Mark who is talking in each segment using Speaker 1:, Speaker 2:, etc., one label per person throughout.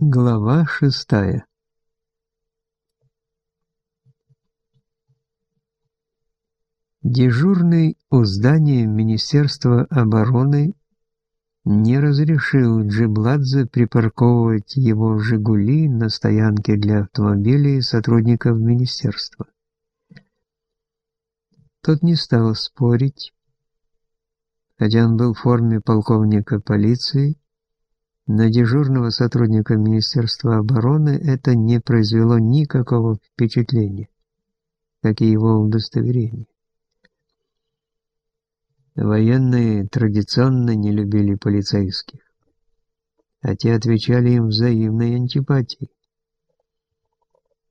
Speaker 1: Глава шестая Дежурный у здания Министерства обороны не разрешил Джибладзе припарковывать его «Жигули» на стоянке для автомобилей сотрудников министерства. Тот не стал спорить, хотя он был в форме полковника полиции, на дежурного сотрудника Министерства обороны это не произвело никакого впечатления, как и его удостоверение. Военные традиционно не любили полицейских, а те отвечали им взаимной антипатией.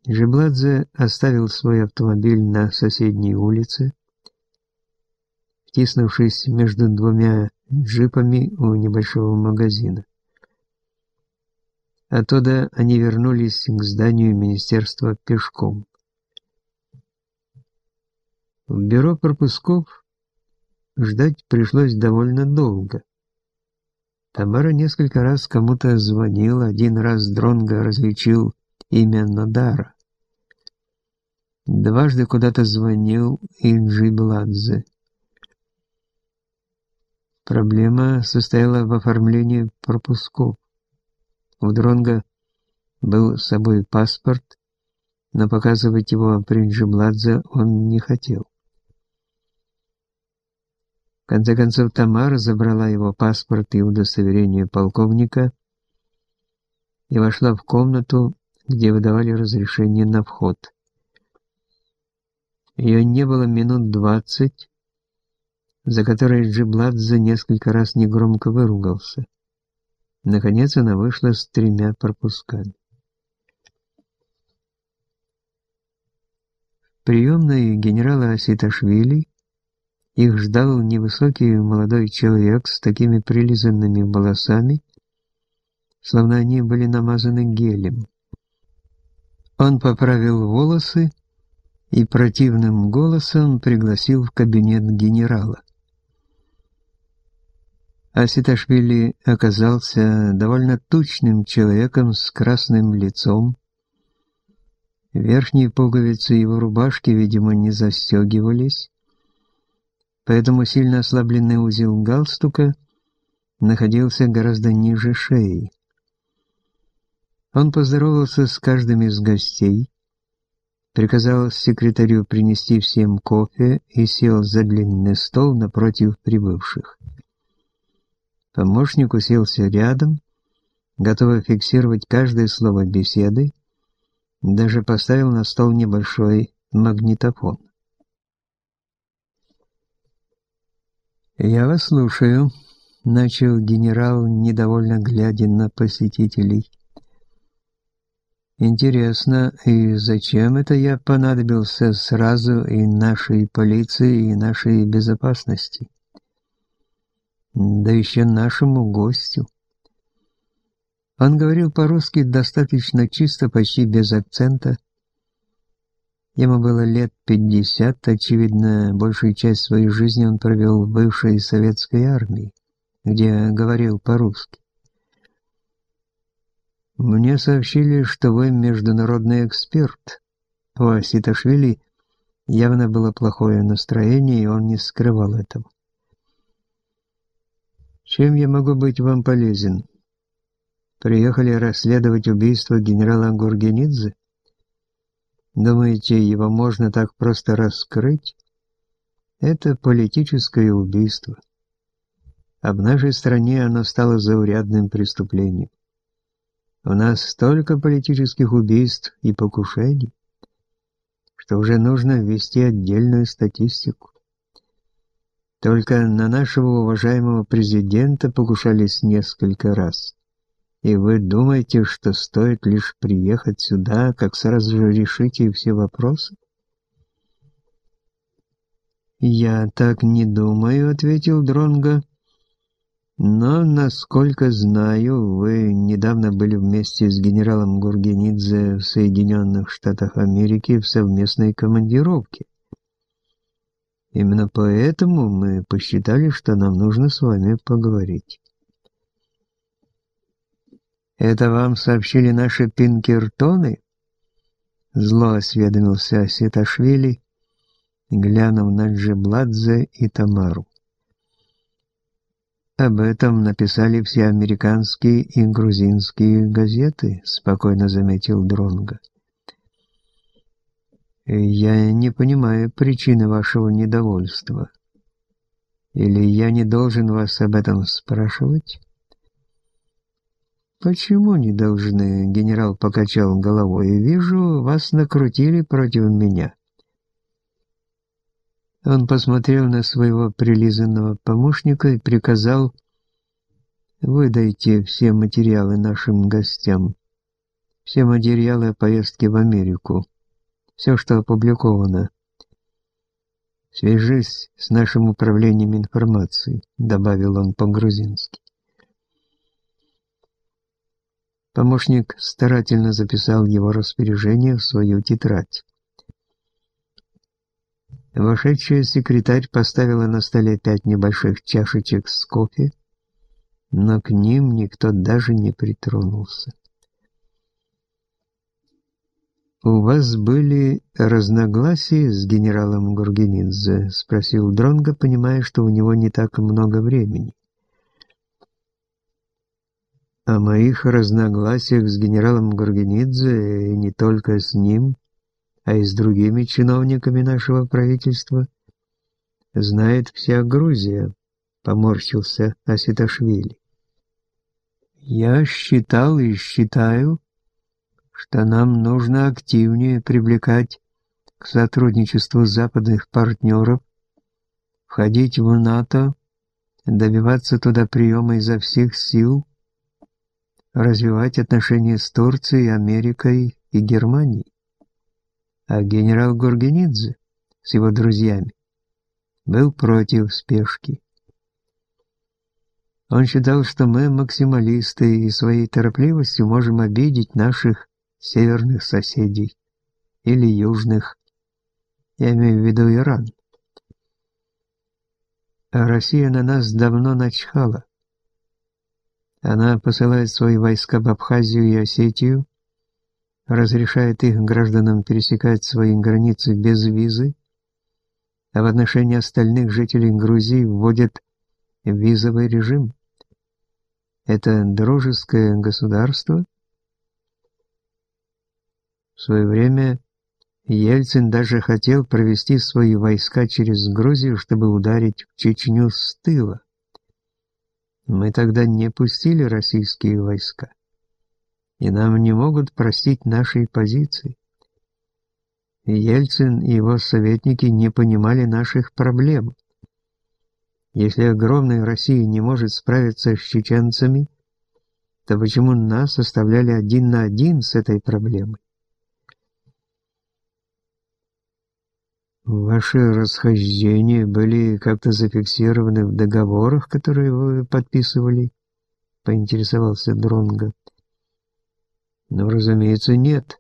Speaker 1: Жебладзе оставил свой автомобиль на соседней улице, втиснувшись между двумя джипами у небольшого магазина. Оттуда они вернулись к зданию министерства пешком. В бюро пропусков ждать пришлось довольно долго. Тамара несколько раз кому-то звонила, один раз Дронго различил имя Нодара. Дважды куда-то звонил Инджи Бладзе. Проблема состояла в оформлении пропусков. У Дронга был с собой паспорт, но показывать его при Джибладзе он не хотел. В конце концов, Тамара забрала его паспорт и удостоверение полковника и вошла в комнату, где выдавали разрешение на вход. Ее не было минут двадцать, за которые Джибладзе несколько раз негромко выругался. Наконец она вышла с тремя пропусками. Приемной генерала Аситашвили их ждал невысокий молодой человек с такими прилизанными волосами, словно они были намазаны гелем. Он поправил волосы и противным голосом пригласил в кабинет генерала. Аситашвили оказался довольно тучным человеком с красным лицом. Верхние пуговицы его рубашки, видимо, не застегивались, поэтому сильно ослабленный узел галстука находился гораздо ниже шеи. Он поздоровался с каждым из гостей, приказал секретарю принести всем кофе и сел за длинный стол напротив прибывших. Помощник уселся рядом, готовый фиксировать каждое слово беседы, даже поставил на стол небольшой магнитофон. «Я вас слушаю», — начал генерал, недовольно глядя на посетителей. «Интересно, и зачем это я понадобился сразу и нашей полиции, и нашей безопасности?» Да еще нашему гостю. Он говорил по-русски достаточно чисто, почти без акцента. Ему было лет пятьдесят, очевидно, большую часть своей жизни он провел в бывшей советской армии, где говорил по-русски. «Мне сообщили, что вы международный эксперт». У Аситашвили явно было плохое настроение, и он не скрывал этого. Чем я могу быть вам полезен? Приехали расследовать убийство генерала Гургенидзе? Думаете, его можно так просто раскрыть? Это политическое убийство. А в нашей стране оно стало заурядным преступлением. У нас столько политических убийств и покушений, что уже нужно ввести отдельную статистику. Только на нашего уважаемого президента покушались несколько раз. И вы думаете, что стоит лишь приехать сюда, как сразу же решите все вопросы? «Я так не думаю», — ответил Дронго. «Но, насколько знаю, вы недавно были вместе с генералом Гургенидзе в Соединенных Штатах Америки в совместной командировке. Именно поэтому мы посчитали, что нам нужно с вами поговорить. «Это вам сообщили наши пинкертоны?» Зло осведомился Сеташвили, глянув на Джебладзе и Тамару. Об этом написали все американские и грузинские газеты, спокойно заметил Дронга. Я не понимаю причины вашего недовольства. Или я не должен вас об этом спрашивать? Почему не должны? Генерал покачал головой. Вижу, вас накрутили против меня. Он посмотрел на своего прилизанного помощника и приказал «Выдайте все материалы нашим гостям, все материалы о поездке в Америку, все, что опубликовано. Свяжись с нашим управлением информацией», — добавил он по-грузински. Помощник старательно записал его распоряжение в свою тетрадь. Вошедшая секретарь поставила на столе пять небольших чашечек с кофе, но к ним никто даже не притронулся. «У вас были разногласия с генералом Гургенидзе?» — спросил Дронго, понимая, что у него не так много времени. О моих разногласиях с генералом Гургенидзе и не только с ним — а и с другими чиновниками нашего правительства, знает вся Грузия, поморщился Аситашвили. Я считал и считаю, что нам нужно активнее привлекать к сотрудничеству западных партнеров, входить в НАТО, добиваться туда приема изо всех сил, развивать отношения с Турцией, Америкой и Германией а генерал Гургенидзе с его друзьями был против спешки. Он считал, что мы максималисты и своей торопливостью можем обидеть наших северных соседей или южных, я имею в виду Иран. А Россия на нас давно начхала. Она посылает свои войска в Абхазию и Осетию, разрешает их гражданам пересекать свои границы без визы, а в отношении остальных жителей Грузии вводит визовый режим. Это дружеское государство. В свое время Ельцин даже хотел провести свои войска через Грузию, чтобы ударить в Чечню с тыла. Мы тогда не пустили российские войска и нам не могут простить нашей позиции. Ельцин и его советники не понимали наших проблем. Если огромная Россия не может справиться с чеченцами, то почему нас оставляли один на один с этой проблемой? Ваши расхождения были как-то зафиксированы в договорах, которые вы подписывали, поинтересовался Дронго. Ну, разумеется, нет.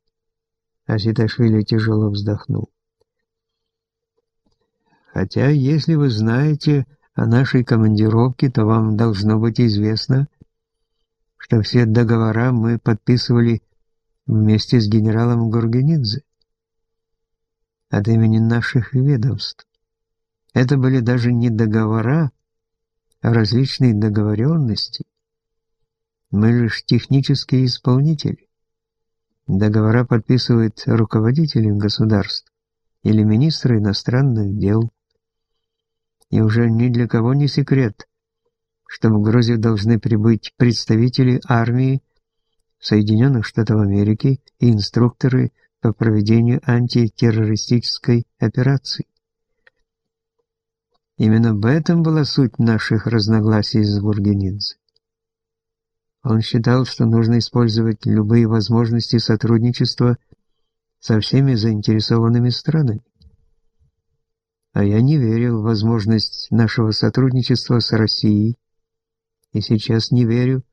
Speaker 1: Аситашвили тяжело вздохнул. Хотя, если вы знаете о нашей командировке, то вам должно быть известно, что все договора мы подписывали вместе с генералом Гургенидзе от имени наших ведомств. Это были даже не договора, а различные договоренности. Мы лишь технические исполнители. Договора подписывают руководители государств или министры иностранных дел. И уже ни для кого не секрет, что в Грузию должны прибыть представители армии Соединенных Штатов Америки и инструкторы по проведению антитеррористической операции. Именно в этом была суть наших разногласий с Бургенидзе. Он считал, что нужно использовать любые возможности сотрудничества со всеми заинтересованными странами. А я не верил в возможность нашего сотрудничества с Россией, и сейчас не верю,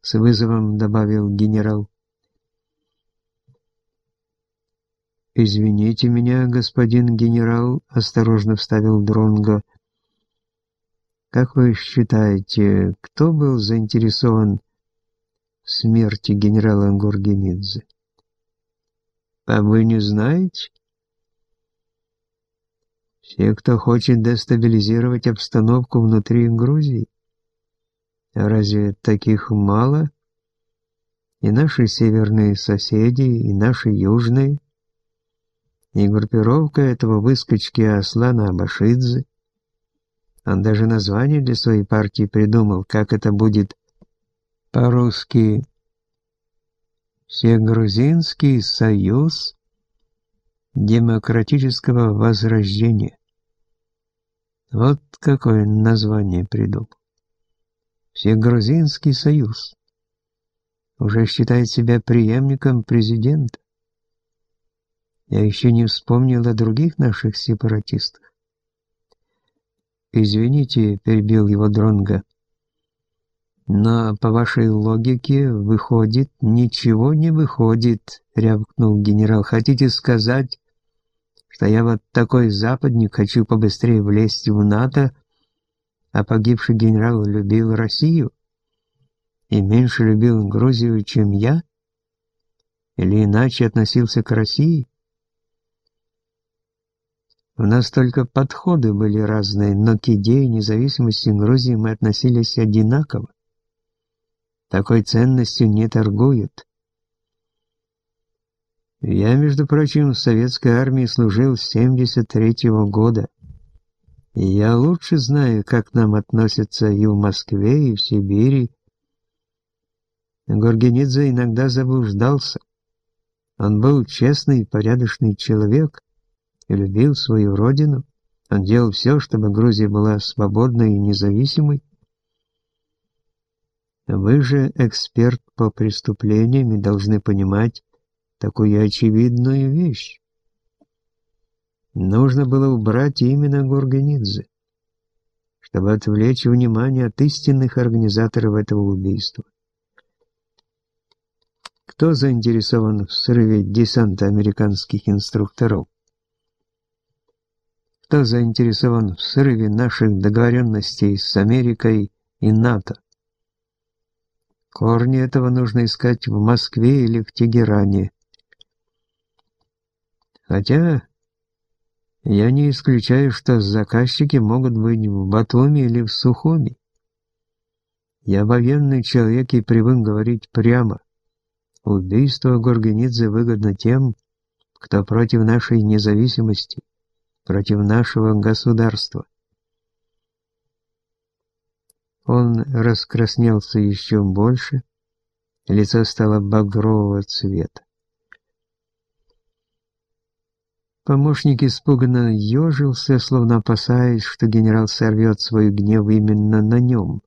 Speaker 1: с вызовом добавил генерал. «Извините меня, господин генерал», — осторожно вставил Дронго. Как вы считаете, кто был заинтересован смерти генерала Гургенидзе? А вы не знаете? Все, кто хочет дестабилизировать обстановку внутри Грузии. А разве таких мало? И наши северные соседи, и наши южные, и группировка этого выскочки Аслана Абашидзе. Он даже название для своей партии придумал, как это будет по-русски Всегрузинский союз демократического возрождения. Вот какое название придумал. Всегрузинский союз. Уже считает себя преемником президента. Я еще не вспомнил о других наших сепаратистах. «Извините», — перебил его Дронга. «Но по вашей логике выходит, ничего не выходит», — рявкнул генерал. «Хотите сказать, что я вот такой западник хочу побыстрее влезть в НАТО, а погибший генерал любил Россию и меньше любил Грузию, чем я? Или иначе относился к России?» У нас только подходы были разные, но к идее независимости Грузии мы относились одинаково. Такой ценностью не торгуют. Я, между прочим, в советской армии служил с 73-го года. И я лучше знаю, как нам относятся и в Москве, и в Сибири. Горгенидзе иногда заблуждался. Он был честный и порядочный человек и любил свою родину. Он делал все, чтобы Грузия была свободной и независимой. Вы же эксперт по преступлениям и должны понимать такую очевидную вещь. Нужно было убрать именно Горганидзе, чтобы отвлечь внимание от истинных организаторов этого убийства. Кто заинтересован в срыве десанта американских инструкторов? Кто заинтересован в срыве наших договоренностей с Америкой и НАТО? Корни этого нужно искать в Москве или в Тегеране. Хотя я не исключаю, что заказчики могут быть в Батуми или в Сухуми. Я военный человек и привык говорить прямо. Убийство Горгенидзе выгодно тем, кто против нашей независимости против нашего государства. Он раскраснелся еще больше, лицо стало багрового цвета. Помощник испуганно ежился, словно опасаясь, что генерал сорвет свой гнев именно на нем.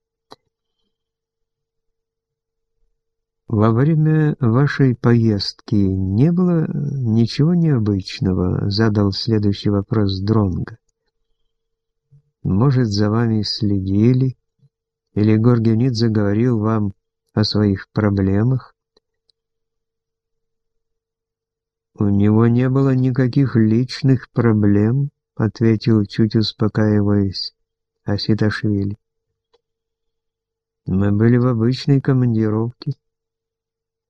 Speaker 1: Во время вашей поездки не было ничего необычного, задал следующий вопрос Дронга. Может, за вами следили, или Горгенидзе говорил вам о своих проблемах? У него не было никаких личных проблем, ответил, чуть успокаиваясь, Аситашвили. Мы были в обычной командировке.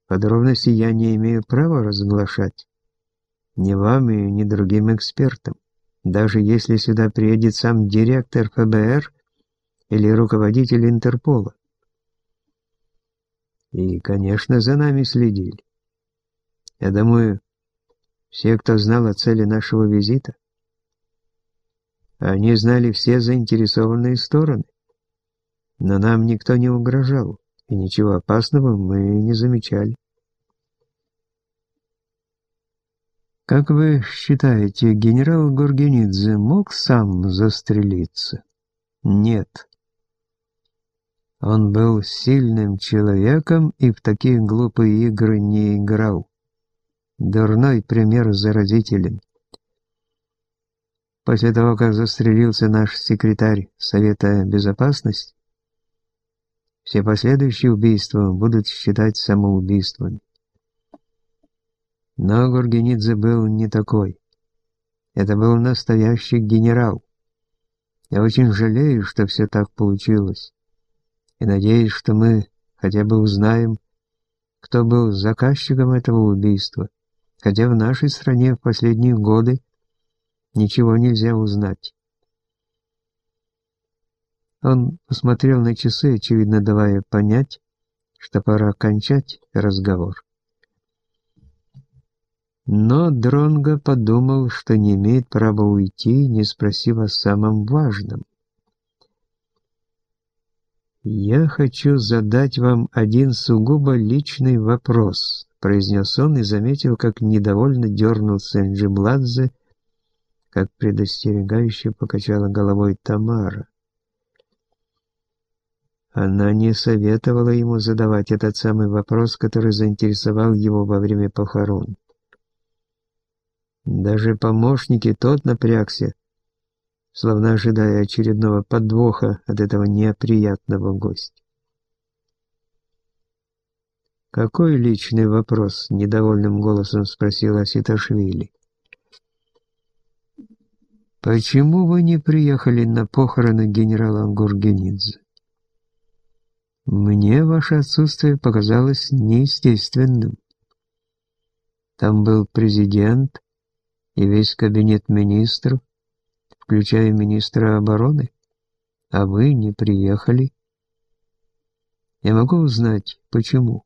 Speaker 1: Подробности я не имею права разглашать. Ни вам и ни другим экспертам. Даже если сюда приедет сам директор ФБР или руководитель Интерпола. И, конечно, за нами следили. Я думаю, все, кто знал о цели нашего визита, они знали все заинтересованные стороны. Но нам никто не угрожал и ничего опасного мы не замечали. Как вы считаете, генерал Горгенидзе мог сам застрелиться? Нет. Он был сильным человеком и в такие глупые игры не играл. Дурной пример заразителен. После того, как застрелился наш секретарь Совета Безопасности, все последующие убийства будут считать самоубийствами. Но Гургенидзе был не такой. Это был настоящий генерал. Я очень жалею, что все так получилось. И надеюсь, что мы хотя бы узнаем, кто был заказчиком этого убийства, хотя в нашей стране в последние годы ничего нельзя узнать. Он посмотрел на часы, очевидно давая понять, что пора кончать разговор. Но Дронго подумал, что не имеет права уйти, не спросив о самом важном. «Я хочу задать вам один сугубо личный вопрос», — произнес он и заметил, как недовольно дернулся Джимладзе, как предостерегающе покачала головой Тамара. Она не советовала ему задавать этот самый вопрос, который заинтересовал его во время похорон. Даже помощники тот напрягся, словно ожидая очередного подвоха от этого неприятного гостя. «Какой личный вопрос?» — недовольным голосом спросила Аситашвили. «Почему вы не приехали на похороны генерала Гургенидзе? Мне ваше отсутствие показалось неестественным. Там был президент и весь кабинет министров, включая министра обороны, а вы не приехали. Я могу узнать, почему?»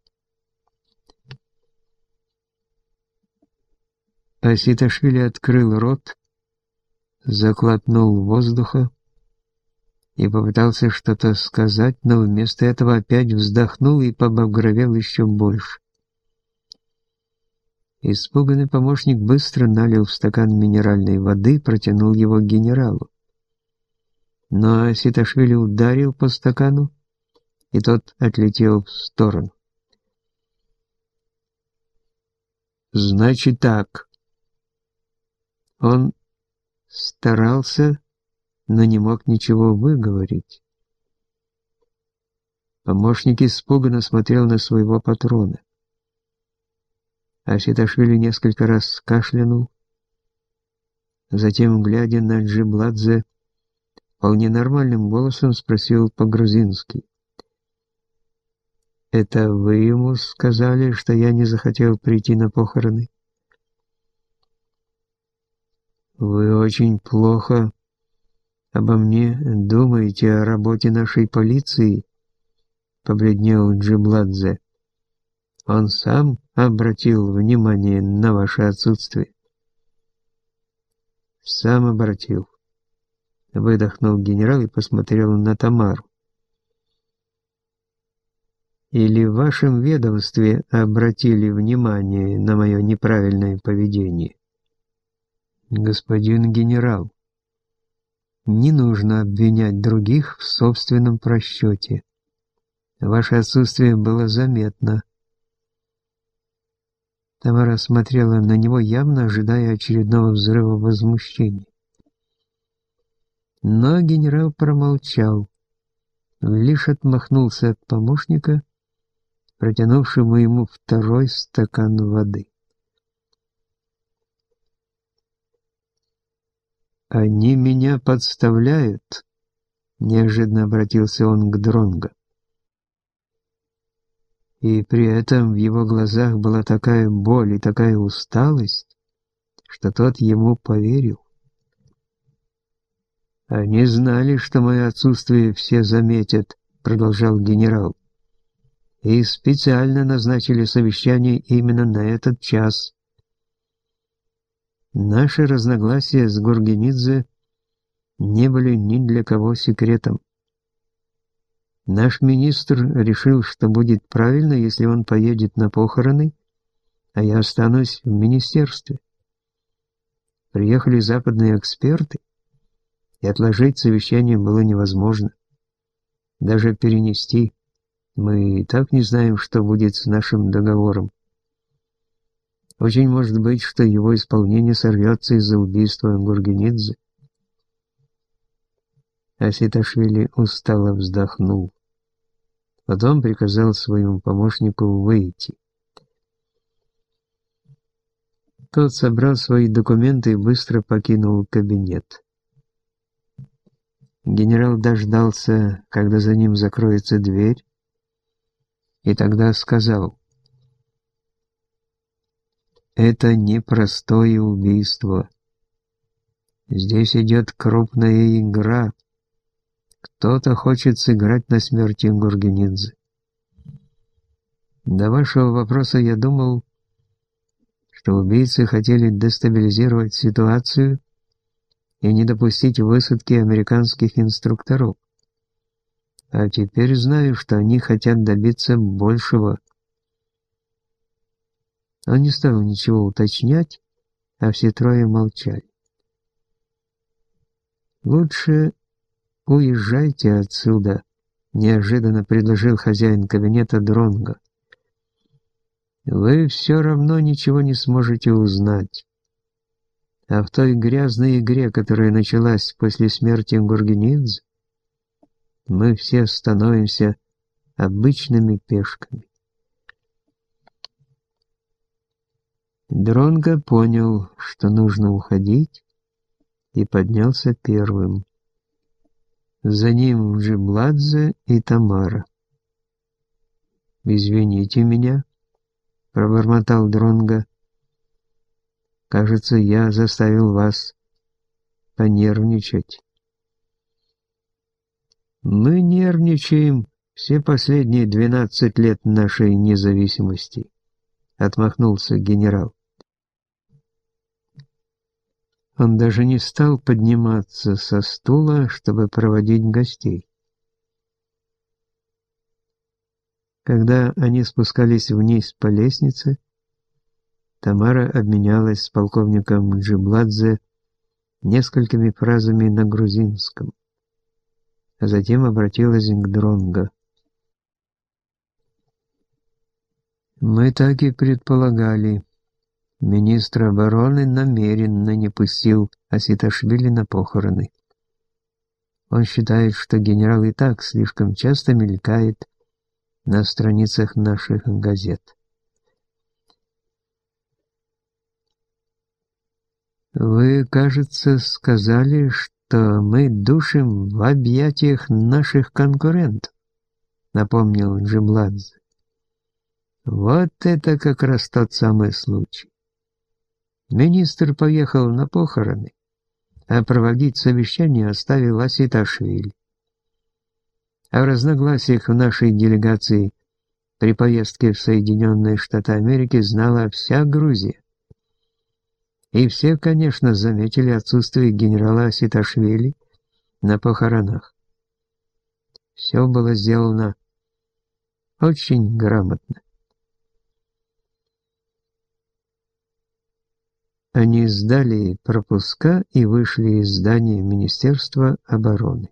Speaker 1: Аситашвили открыл рот, заклотнул воздуха и попытался что-то сказать, но вместо этого опять вздохнул и побагровел еще больше. Испуганный помощник быстро налил в стакан минеральной воды, протянул его генералу. Но Ситашвили ударил по стакану, и тот отлетел в сторону. «Значит так». Он старался, но не мог ничего выговорить. Помощник испуганно смотрел на своего патрона. Аситашвили несколько раз кашлянул. Затем, глядя на Джибладзе, вполне нормальным голосом спросил по-грузински. «Это вы ему сказали, что я не захотел прийти на похороны?» «Вы очень плохо обо мне думаете о работе нашей полиции?» — побледнел Джибладзе. Он сам обратил внимание на ваше отсутствие. Сам обратил. Выдохнул генерал и посмотрел на Тамару. Или в вашем ведомстве обратили внимание на мое неправильное поведение? Господин генерал, не нужно обвинять других в собственном просчете. Ваше отсутствие было заметно. Тамара смотрела на него, явно ожидая очередного взрыва возмущения. Но генерал промолчал, лишь отмахнулся от помощника, протянувшему ему второй стакан воды. «Они меня подставляют», — неожиданно обратился он к Дронго и при этом в его глазах была такая боль и такая усталость, что тот ему поверил. «Они знали, что мое отсутствие все заметят», — продолжал генерал, «и специально назначили совещание именно на этот час». Наши разногласия с Гургенидзе не были ни для кого секретом. Наш министр решил, что будет правильно, если он поедет на похороны, а я останусь в министерстве. Приехали западные эксперты, и отложить совещание было невозможно. Даже перенести. Мы и так не знаем, что будет с нашим договором. Очень может быть, что его исполнение сорвется из-за убийства Гургенидзе. Аситашвили устало вздохнул. Потом приказал своему помощнику выйти. Тот собрал свои документы и быстро покинул кабинет. Генерал дождался, когда за ним закроется дверь, и тогда сказал, это непростое убийство. Здесь идет крупная игра. Кто-то хочет сыграть на смерти Гургенидзе. До вашего вопроса я думал, что убийцы хотели дестабилизировать ситуацию и не допустить высадки американских инструкторов. А теперь знаю, что они хотят добиться большего. Он не стал ничего уточнять, а все трое молчали. «Лучше уезжайте отсюда», — неожиданно предложил хозяин кабинета Дронга. «Вы все равно ничего не сможете узнать. А в той грязной игре, которая началась после смерти Гургенидзе, мы все становимся обычными пешками. Дронго понял, что нужно уходить, и поднялся первым. За ним Джибладзе и Тамара. «Извините меня», — пробормотал Дронго. Кажется, я заставил вас понервничать. Мы нервничаем все последние двенадцать лет нашей независимости, отмахнулся генерал. Он даже не стал подниматься со стула, чтобы проводить гостей. Когда они спускались вниз по лестнице, Тамара обменялась с полковником Джибладзе несколькими фразами на грузинском, а затем обратилась к Дронго. «Мы так и предполагали. Министр обороны намеренно не пустил Аситашвили на похороны. Он считает, что генерал и так слишком часто мелькает на страницах наших газет». «Вы, кажется, сказали, что мы душим в объятиях наших конкурентов», — напомнил Джимладзе. «Вот это как раз тот самый случай. Министр поехал на похороны, а проводить совещание оставил Аситашвили. О разногласиях в нашей делегации при поездке в Соединенные Штаты Америки знала вся Грузия. И все, конечно, заметили отсутствие генерала Ситашвили на похоронах. Все было сделано очень грамотно. Они сдали пропуска и вышли из здания Министерства обороны.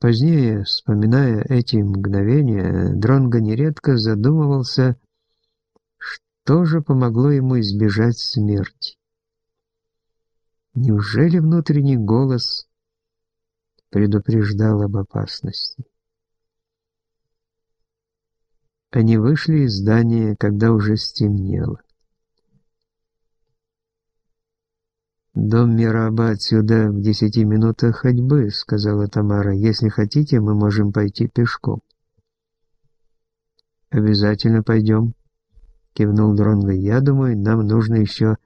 Speaker 1: Позднее, вспоминая эти мгновения, Дронго нередко задумывался тоже помогло ему избежать смерти. Неужели внутренний голос предупреждал об опасности? Они вышли из здания, когда уже стемнело. «Дом Мираба отсюда в десяти минутах ходьбы», — сказала Тамара. «Если хотите, мы можем пойти пешком». «Обязательно пойдем», — кивнул Дронго. «Я думаю, нам нужно еще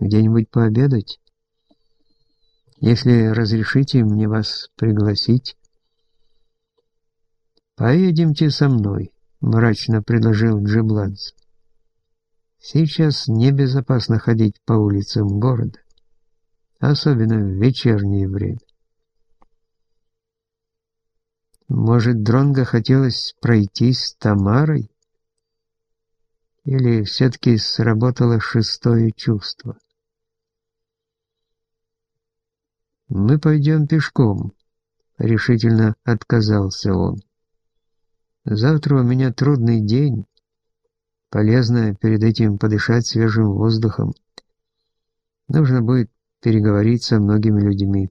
Speaker 1: где-нибудь пообедать. Если разрешите мне вас пригласить...» «Поедемте со мной», — мрачно предложил Джибладзе. «Сейчас небезопасно ходить по улицам города, особенно в вечернее время». Может, Дронго хотелось пройтись с Тамарой? Или все-таки сработало шестое чувство? «Мы пойдем пешком», — решительно отказался он. «Завтра у меня трудный день. Полезно перед этим подышать свежим воздухом. Нужно будет переговорить со многими людьми.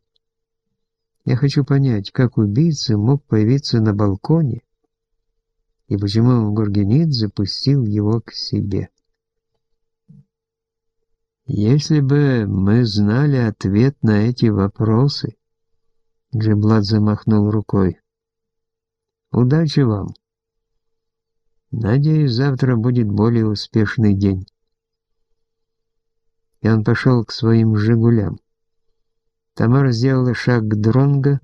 Speaker 1: Я хочу понять, как убийца мог появиться на балконе и почему Гургенит запустил его к себе. Если бы мы знали ответ на эти вопросы, Джиблад замахнул рукой. Удачи вам. Надеюсь, завтра будет более успешный день. И он пошел к своим «Жигулям». Тамара сделала шаг к Дронго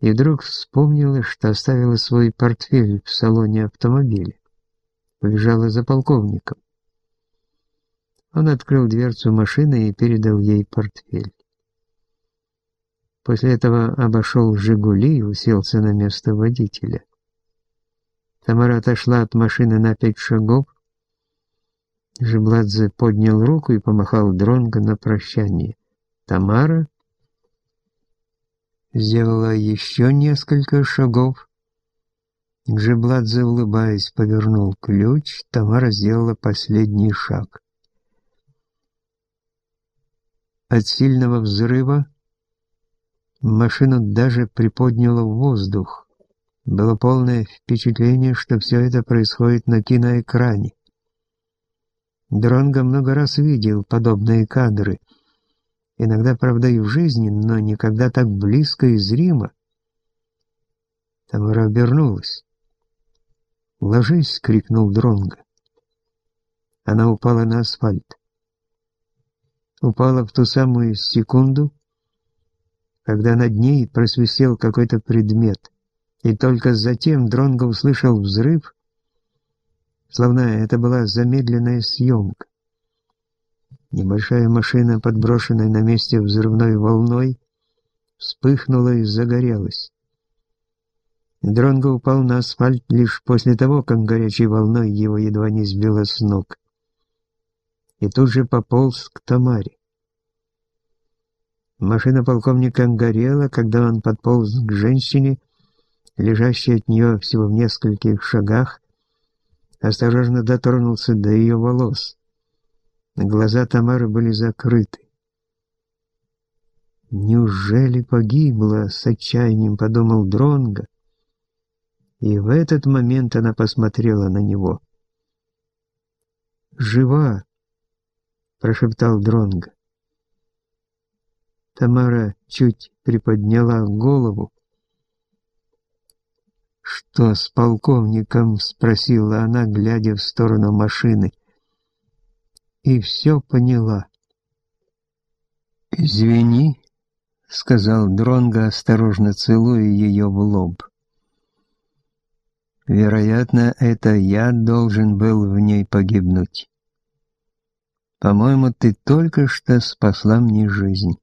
Speaker 1: и вдруг вспомнила, что оставила свой портфель в салоне автомобиля. Побежала за полковником. Он открыл дверцу машины и передал ей портфель. После этого обошел «Жигули» и уселся на место водителя. Тамара отошла от машины на пять шагов. Жебладзе поднял руку и помахал Дронго на прощание. Тамара сделала еще несколько шагов. Жебладзе, улыбаясь, повернул ключ. Тамара сделала последний шаг. От сильного взрыва машину даже приподняло в воздух. Было полное впечатление, что все это происходит на киноэкране. Дронго много раз видел подобные кадры. Иногда, правда, и в жизни, но никогда так близко и зримо. Тамара обернулась. «Ложись!» — крикнул Дронго. Она упала на асфальт. Упала в ту самую секунду, когда над ней просвистел какой-то предмет и только затем Дронго услышал взрыв, словно это была замедленная съемка. Небольшая машина, подброшенная на месте взрывной волной, вспыхнула и загорелась. Дронго упал на асфальт лишь после того, как горячей волной его едва не сбило с ног. И тут же пополз к Тамаре. Машина полковника горела, когда он подполз к женщине, лежащий от нее всего в нескольких шагах, осторожно дотронулся до ее волос. Глаза Тамары были закрыты. «Неужели погибла?» — с отчаянием подумал Дронга. И в этот момент она посмотрела на него. «Жива!» — прошептал Дронга. Тамара чуть приподняла голову, «Что с полковником?» — спросила она, глядя в сторону машины. И все поняла. «Извини», — сказал Дронго, осторожно целуя ее в лоб. «Вероятно, это я должен был в ней погибнуть. По-моему, ты только что спасла мне жизнь».